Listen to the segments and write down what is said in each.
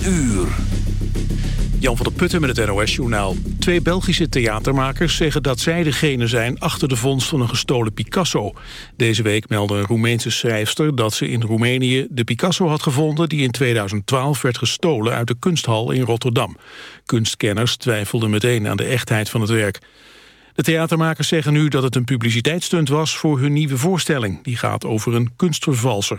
uur. Jan van der Putten met het NOS-journaal. Twee Belgische theatermakers zeggen dat zij degene zijn... achter de vondst van een gestolen Picasso. Deze week meldde een Roemeense schrijfster dat ze in Roemenië... de Picasso had gevonden die in 2012 werd gestolen... uit de kunsthal in Rotterdam. Kunstkenners twijfelden meteen aan de echtheid van het werk. De theatermakers zeggen nu dat het een publiciteitsstunt was... voor hun nieuwe voorstelling. Die gaat over een kunstvervalser.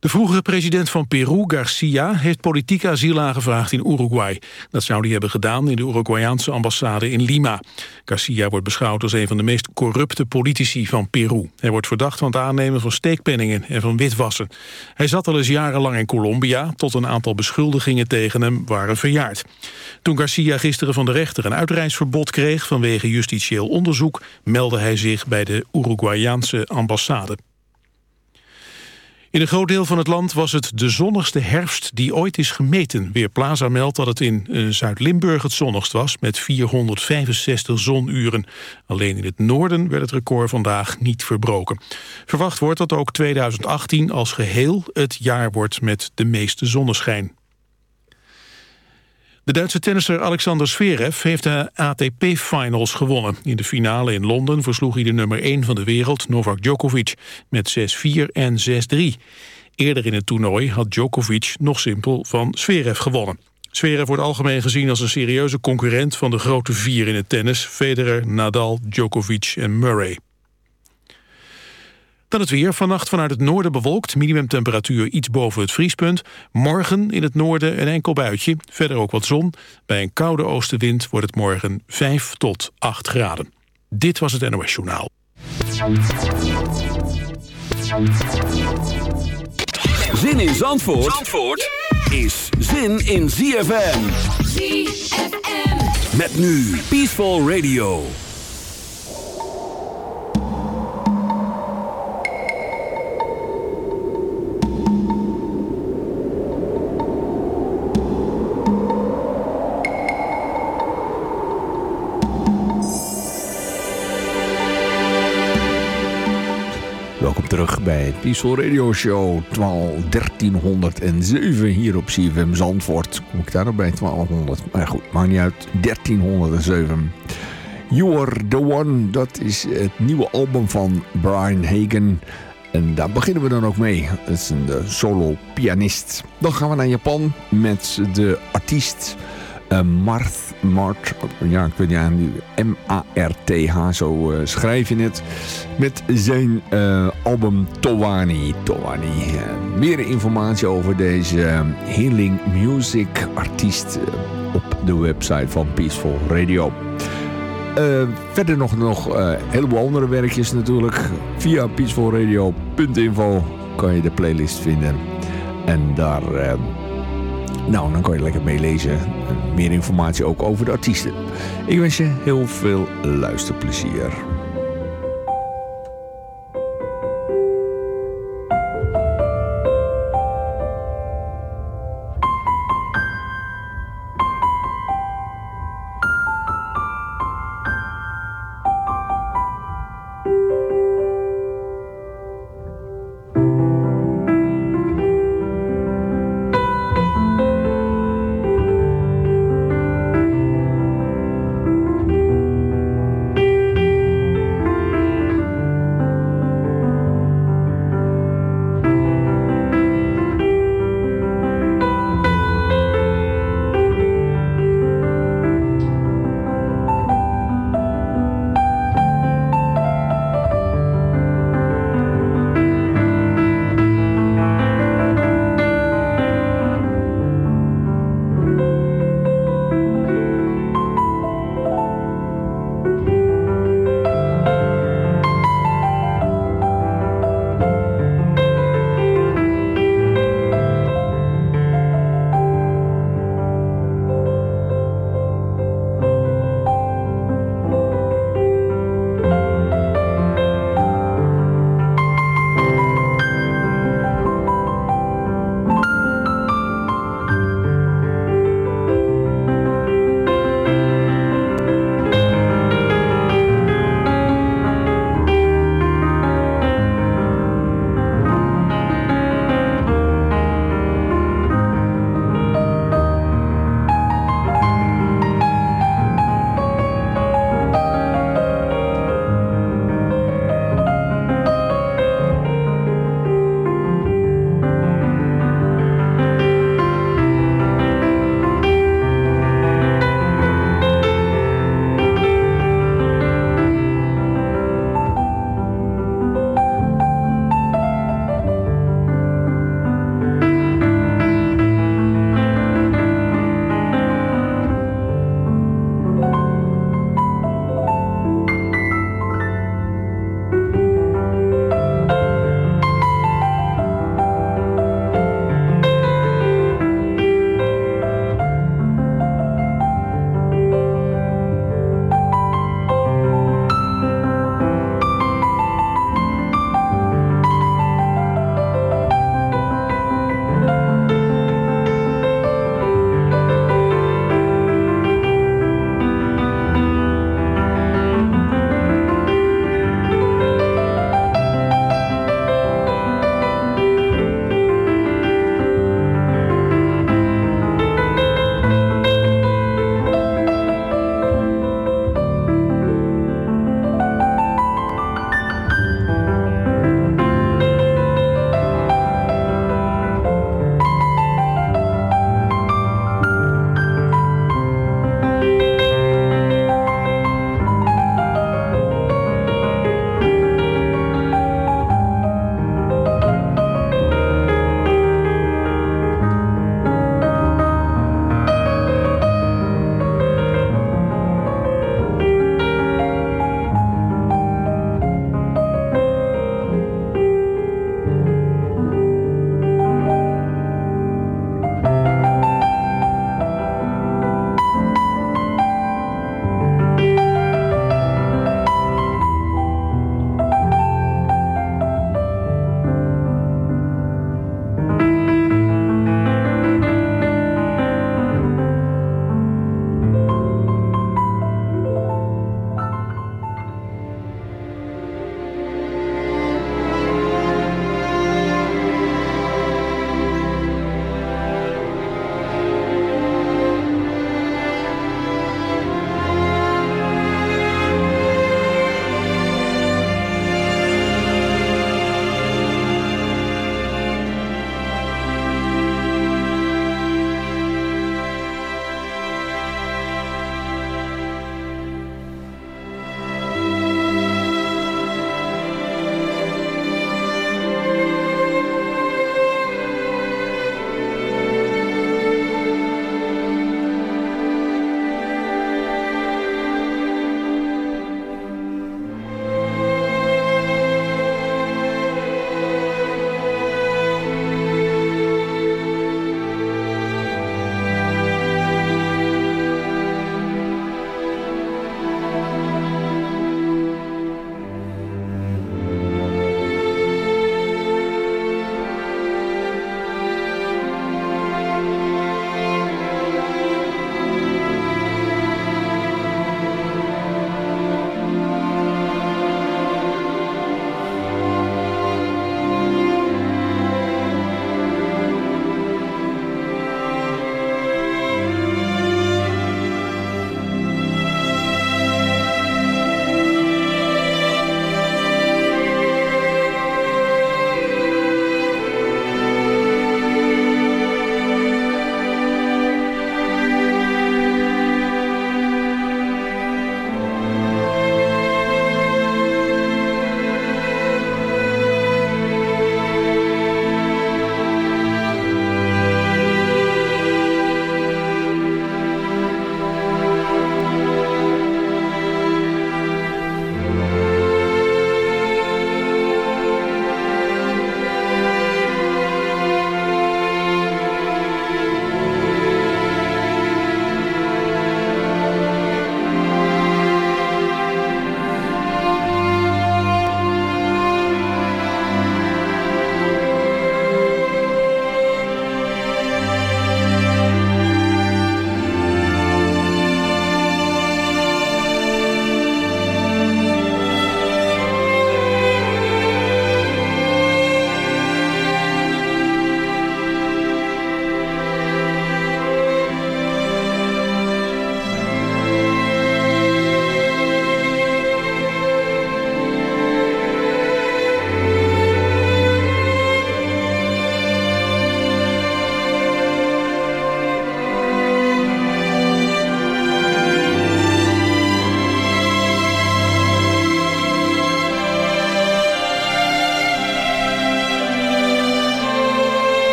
De vroegere president van Peru, Garcia, heeft politiek asiel aangevraagd in Uruguay. Dat zou hij hebben gedaan in de Uruguayaanse ambassade in Lima. Garcia wordt beschouwd als een van de meest corrupte politici van Peru. Hij wordt verdacht van het aannemen van steekpenningen en van witwassen. Hij zat al eens jarenlang in Colombia, tot een aantal beschuldigingen tegen hem waren verjaard. Toen Garcia gisteren van de rechter een uitreisverbod kreeg vanwege justitieel onderzoek, meldde hij zich bij de Uruguayaanse ambassade. In een groot deel van het land was het de zonnigste herfst die ooit is gemeten. Weerplaza meldt dat het in uh, Zuid-Limburg het zonnigst was... met 465 zonuren. Alleen in het noorden werd het record vandaag niet verbroken. Verwacht wordt dat ook 2018 als geheel het jaar wordt met de meeste zonneschijn. De Duitse tennisser Alexander Zverev heeft de ATP-finals gewonnen. In de finale in Londen versloeg hij de nummer 1 van de wereld, Novak Djokovic, met 6-4 en 6-3. Eerder in het toernooi had Djokovic nog simpel van Zverev gewonnen. Zverev wordt algemeen gezien als een serieuze concurrent van de grote vier in het tennis... Federer, Nadal, Djokovic en Murray. Dan het weer. Vannacht vanuit het noorden bewolkt. Minimumtemperatuur iets boven het vriespunt. Morgen in het noorden een enkel buitje. Verder ook wat zon. Bij een koude oostenwind wordt het morgen 5 tot 8 graden. Dit was het NOS Journaal. Zin in Zandvoort, Zandvoort is zin in ZFM. ZFM. Met nu Peaceful Radio. Terug bij het Radio Show 12, 1307 hier op CFM Zandvoort. Kom ik daar nog bij 1200? Maar goed, maakt niet uit. 1307. You Are The One, dat is het nieuwe album van Brian Hagen. En daar beginnen we dan ook mee. Het is een solo pianist. Dan gaan we naar Japan met de artiest... Uh, Marth, Mart, ja, ik weet niet, M-A-R-T-H, zo uh, schrijf je het. Met zijn uh, album Towani. Towani. meer informatie over deze Healing Music artiest op de website van Peaceful Radio. verder nog, nog een heleboel andere werkjes natuurlijk. Via peacefulradio.info kan je de playlist vinden. En daar nou, dan kan je lekker meelezen. Meer informatie ook over de artiesten. Ik wens je heel veel luisterplezier.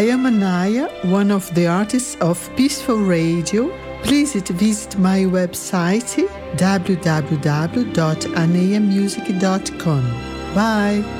I am Anaya, one of the artists of Peaceful Radio. Please visit my website www.anayamusic.com. Bye.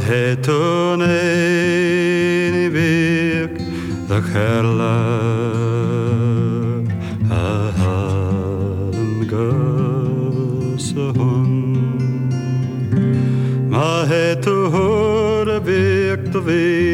het toen een week de kerla aan gesoen. Maar het toen een week de week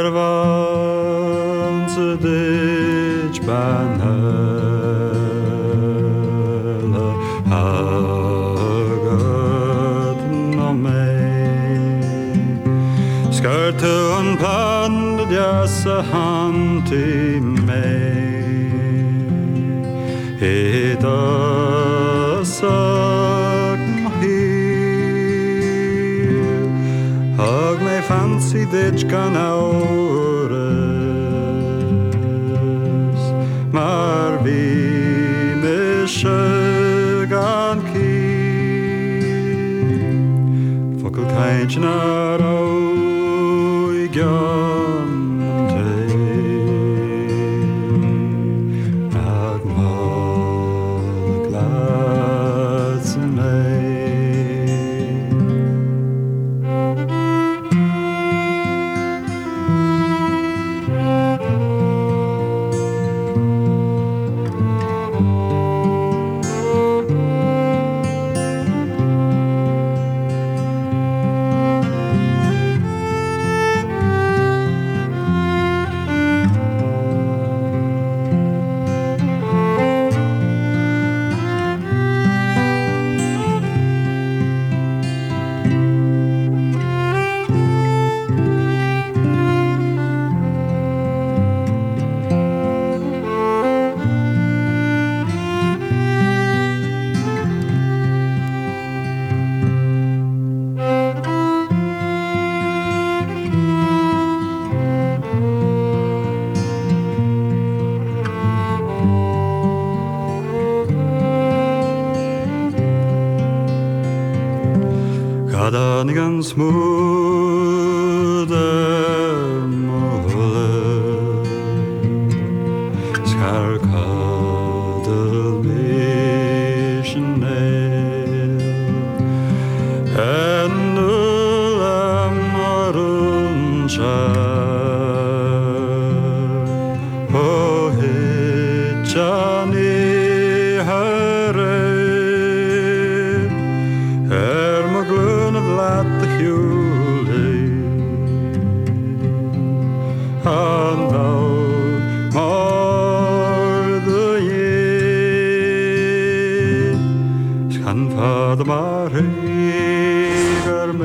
så hand i mig Eda sagmahir Hag me fancy gone out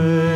away.